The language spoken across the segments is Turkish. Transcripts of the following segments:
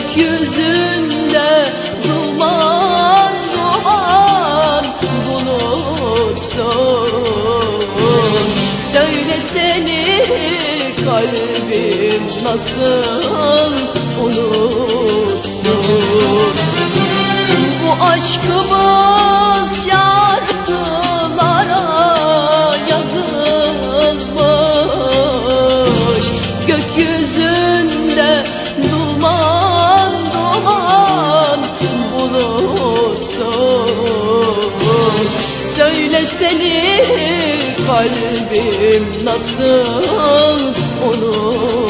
gökyüzünde duman duman bulursun. Söylesene kalbim nasıl unutsun Bu aşkımı Söylesene kalbim nasıl unutsun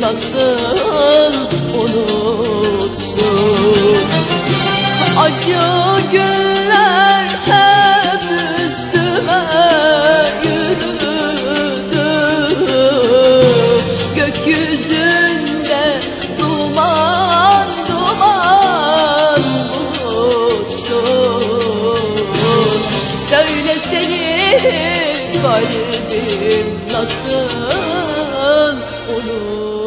nasıl unutsun? Acı günler hep üstüme yürüdü. Gökyüzünde duman duman bulutsun Söylesene kalbim nasıl unutsun